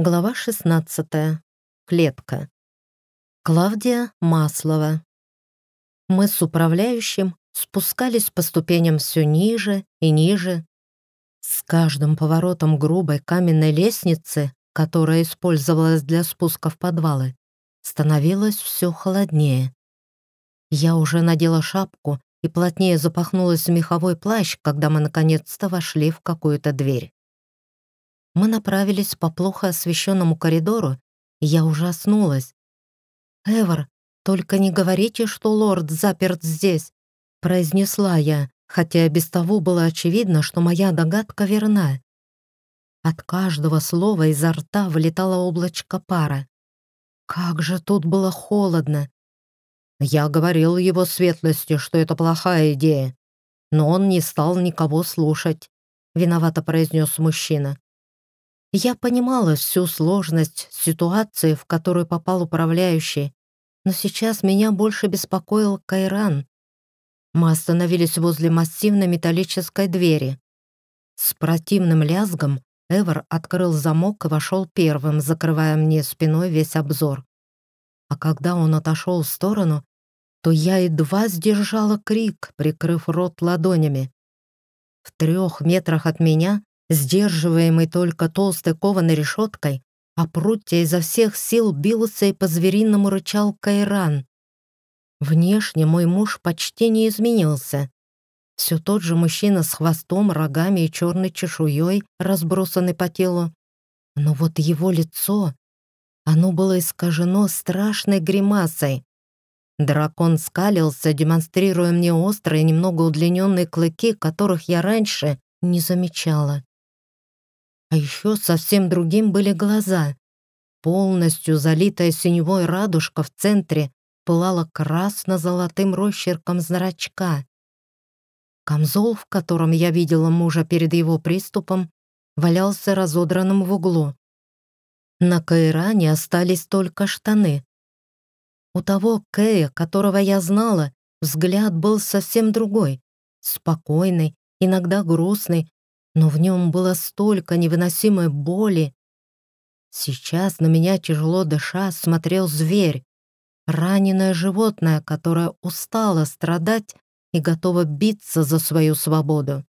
Глава 16. Клетка. Клавдия Маслова. Мы с управляющим спускались по ступеням все ниже и ниже. С каждым поворотом грубой каменной лестницы, которая использовалась для спуска в подвалы, становилось все холоднее. Я уже надела шапку и плотнее запахнулась в меховой плащ, когда мы наконец-то вошли в какую-то дверь. Мы направились по плохо освещенному коридору, и я ужаснулась. «Эвер, только не говорите, что лорд заперт здесь», произнесла я, хотя без того было очевидно, что моя догадка верна. От каждого слова изо рта вылетало облачко пара. Как же тут было холодно. Я говорил его светлости, что это плохая идея, но он не стал никого слушать, виновато произнес мужчина. Я понимала всю сложность ситуации, в которую попал управляющий, но сейчас меня больше беспокоил Кайран. Мы остановились возле массивной металлической двери. С противным лязгом Эвер открыл замок и вошел первым, закрывая мне спиной весь обзор. А когда он отошел в сторону, то я едва сдержала крик, прикрыв рот ладонями. В трех метрах от меня сдерживаемый только толстой кованой решеткой, а прутья изо всех сил бился и по-звериному рычал Кайран. Внешне мой муж почти не изменился. Все тот же мужчина с хвостом, рогами и черной чешуей, разбросанный по телу. Но вот его лицо, оно было искажено страшной гримасой. Дракон скалился, демонстрируя мне острые, немного удлиненные клыки, которых я раньше не замечала. А еще совсем другим были глаза. Полностью залитая синевой радужка в центре пылала красно-золотым росчерком зрачка. Камзол, в котором я видела мужа перед его приступом, валялся разодранным в углу. На Кайране остались только штаны. У того Кэя, которого я знала, взгляд был совсем другой, спокойный, иногда грустный, но в нем было столько невыносимой боли. Сейчас на меня, тяжело дыша, смотрел зверь, раненое животное, которое устало страдать и готово биться за свою свободу.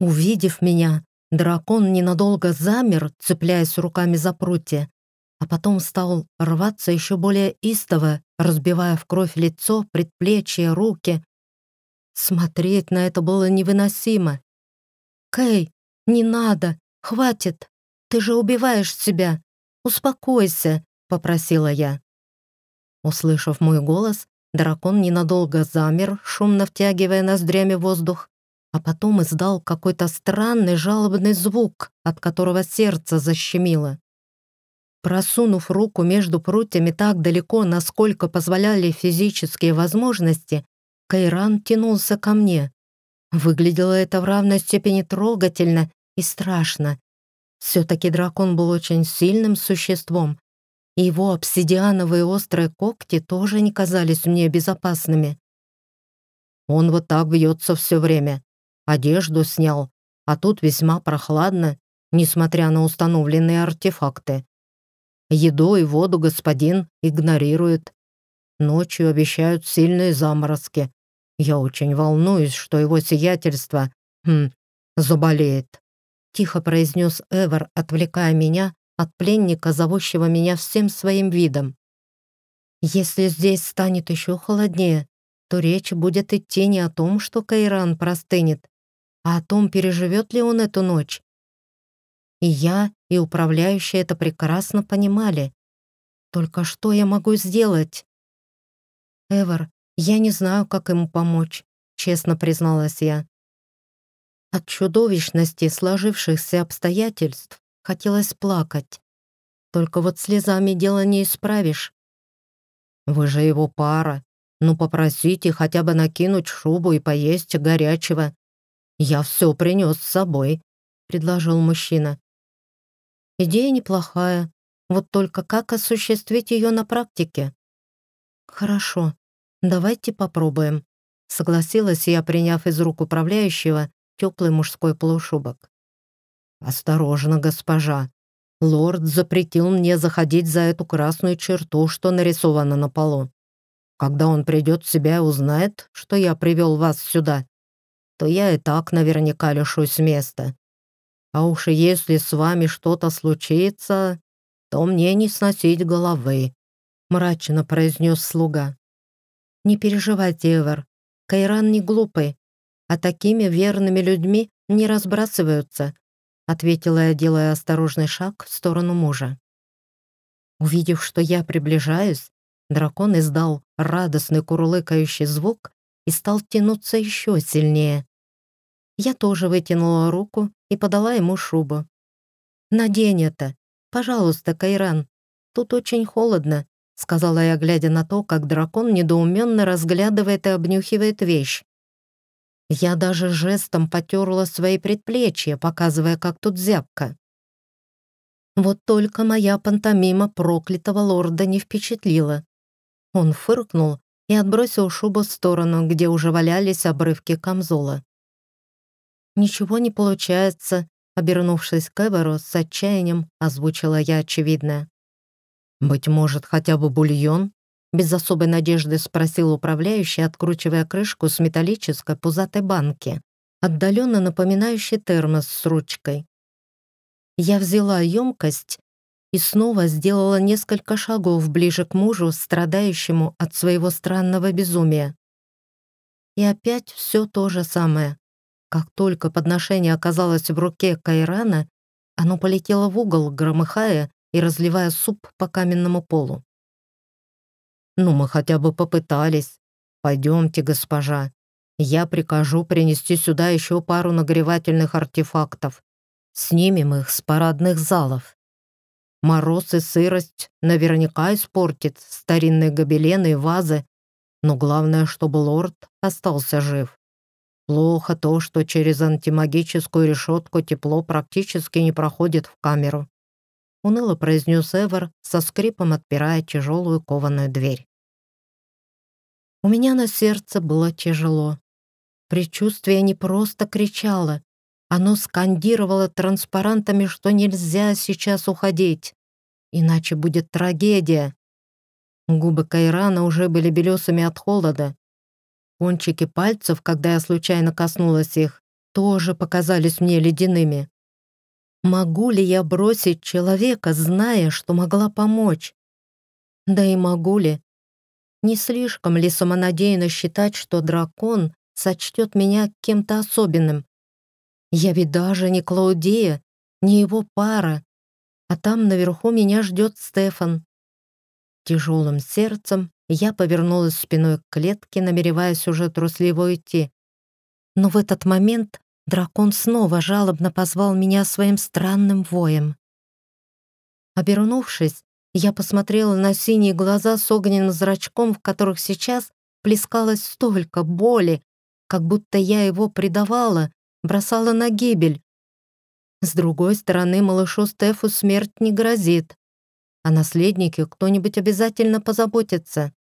Увидев меня, дракон ненадолго замер, цепляясь руками за прутья, а потом стал рваться еще более истово, разбивая в кровь лицо, предплечья, руки. Смотреть на это было невыносимо. «Кэй, не надо, хватит, ты же убиваешь себя. Успокойся», — попросила я. Услышав мой голос, дракон ненадолго замер, шумно втягивая ноздрями воздух, а потом издал какой-то странный жалобный звук, от которого сердце защемило. Просунув руку между прутьями так далеко, насколько позволяли физические возможности, Кайран тянулся ко мне. Выглядело это в равной степени трогательно и страшно. Все-таки дракон был очень сильным существом, и его обсидиановые острые когти тоже не казались мне безопасными. Он вот так бьется все время. Одежду снял, а тут весьма прохладно, несмотря на установленные артефакты. Еду и воду господин игнорирует. Ночью обещают сильные заморозки, я очень волнуюсь, что его сиятельство, хм, заболеет. Тихо произнес Эвер, отвлекая меня от пленника, зовущего меня всем своим видом. Если здесь станет еще холоднее, то речь будет идти не о том, что Кайран простынет, а о том, переживет ли он эту ночь. И я, и управляющие это прекрасно понимали. Только что я могу сделать? Эвер, «Я не знаю, как ему помочь», — честно призналась я. От чудовищности сложившихся обстоятельств хотелось плакать. Только вот слезами дело не исправишь. «Вы же его пара. Ну попросите хотя бы накинуть шубу и поесть горячего. Я все принес с собой», — предложил мужчина. «Идея неплохая. Вот только как осуществить ее на практике?» «Хорошо», «Давайте попробуем», — согласилась я, приняв из рук управляющего теплый мужской полушубок. «Осторожно, госпожа. Лорд запретил мне заходить за эту красную черту, что нарисована на полу. Когда он придет в себя и узнает, что я привел вас сюда, то я и так наверняка лишусь места. А уж если с вами что-то случится, то мне не сносить головы», — мрачно произнес слуга. «Не переживайте, Эвер, Кайран не глупый, а такими верными людьми не разбрасываются», ответила я, делая осторожный шаг в сторону мужа. Увидев, что я приближаюсь, дракон издал радостный курлыкающий звук и стал тянуться еще сильнее. Я тоже вытянула руку и подала ему шубу. «Надень это! Пожалуйста, Кайран! Тут очень холодно», сказала я, глядя на то, как дракон недоуменно разглядывает и обнюхивает вещь. Я даже жестом потерла свои предплечья, показывая, как тут зябко. Вот только моя пантомима проклятого лорда не впечатлила. Он фыркнул и отбросил шубу в сторону, где уже валялись обрывки камзола. «Ничего не получается», — обернувшись к Эверу с отчаянием, озвучила я очевидное. «Быть может, хотя бы бульон?» Без особой надежды спросил управляющий, откручивая крышку с металлической пузатой банки, отдаленно напоминающей термос с ручкой. Я взяла емкость и снова сделала несколько шагов ближе к мужу, страдающему от своего странного безумия. И опять все то же самое. Как только подношение оказалось в руке Кайрана, оно полетело в угол, громыхая и разливая суп по каменному полу. «Ну, мы хотя бы попытались. Пойдемте, госпожа. Я прикажу принести сюда еще пару нагревательных артефактов. Снимем их с парадных залов. Мороз и сырость наверняка испортит старинные гобелены и вазы, но главное, чтобы лорд остался жив. Плохо то, что через антимагическую решетку тепло практически не проходит в камеру. Уныло произнес Эвер, со скрипом отпирая тяжелую кованую дверь. У меня на сердце было тяжело. Предчувствие не просто кричало, оно скандировало транспарантами, что нельзя сейчас уходить, иначе будет трагедия. Губы Кайрана уже были белесыми от холода. Кончики пальцев, когда я случайно коснулась их, тоже показались мне ледяными. Могу ли я бросить человека, зная, что могла помочь? Да и могу ли? Не слишком ли самонадеянно считать, что дракон сочтет меня кем-то особенным? Я ведь даже не Клаудия, не его пара, а там наверху меня ждет Стефан. Тяжелым сердцем я повернулась спиной к клетке, намереваясь уже трусливо уйти. Но в этот момент дракон снова жалобно позвал меня своим странным воем. Обернувшись, я посмотрела на синие глаза с огненным зрачком, в которых сейчас плескалось столько боли, как будто я его предавала, бросала на гибель. С другой стороны, малышу Стефу смерть не грозит. О наследнике кто-нибудь обязательно позаботится.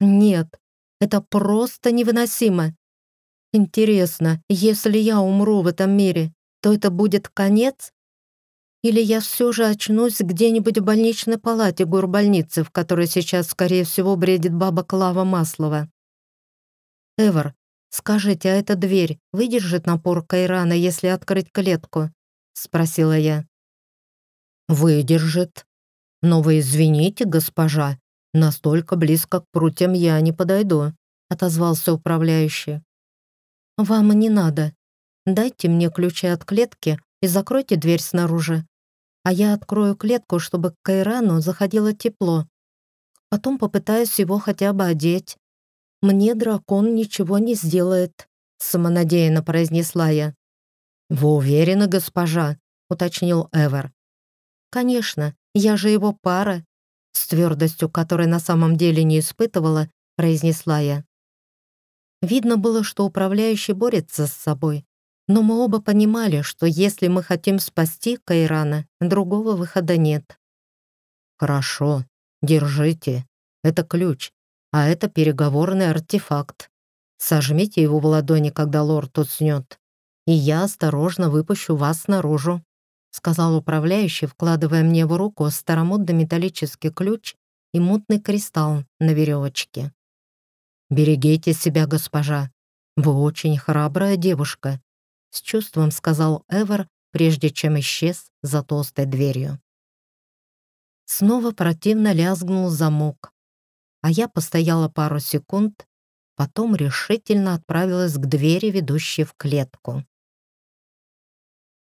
Нет, это просто невыносимо. Интересно, если я умру в этом мире, то это будет конец? Или я все же очнусь где-нибудь в больничной палате горбольницы, в которой сейчас, скорее всего, бредит баба Клава Маслова? Эвер, скажите, а эта дверь выдержит напор Кайрана, если открыть клетку? Спросила я. Выдержит. Но вы извините, госпожа, настолько близко к прутьям я не подойду, отозвался управляющий. Вам не надо. Дайте мне ключи от клетки и закройте дверь снаружи а я открою клетку, чтобы к Кайрану заходило тепло. Потом попытаюсь его хотя бы одеть. Мне дракон ничего не сделает», — самонадеянно произнесла я. «Вы уверены, госпожа?» — уточнил Эвер. «Конечно, я же его пара», — с твердостью, которой на самом деле не испытывала, произнесла я. Видно было, что управляющий борется с собой, но мы оба понимали, что если мы хотим спасти Кайрана, другого выхода нет. «Хорошо, держите. Это ключ, а это переговорный артефакт. Сожмите его в ладони, когда лорд уснет, и я осторожно выпущу вас наружу», сказал управляющий, вкладывая мне в руку старомодный металлический ключ и мутный кристалл на веревочке. «Берегите себя, госпожа. Вы очень храбрая девушка», — с чувством сказал Эвер, прежде чем исчез за толстой дверью. Снова противно лязгнул замок, а я постояла пару секунд, потом решительно отправилась к двери, ведущей в клетку.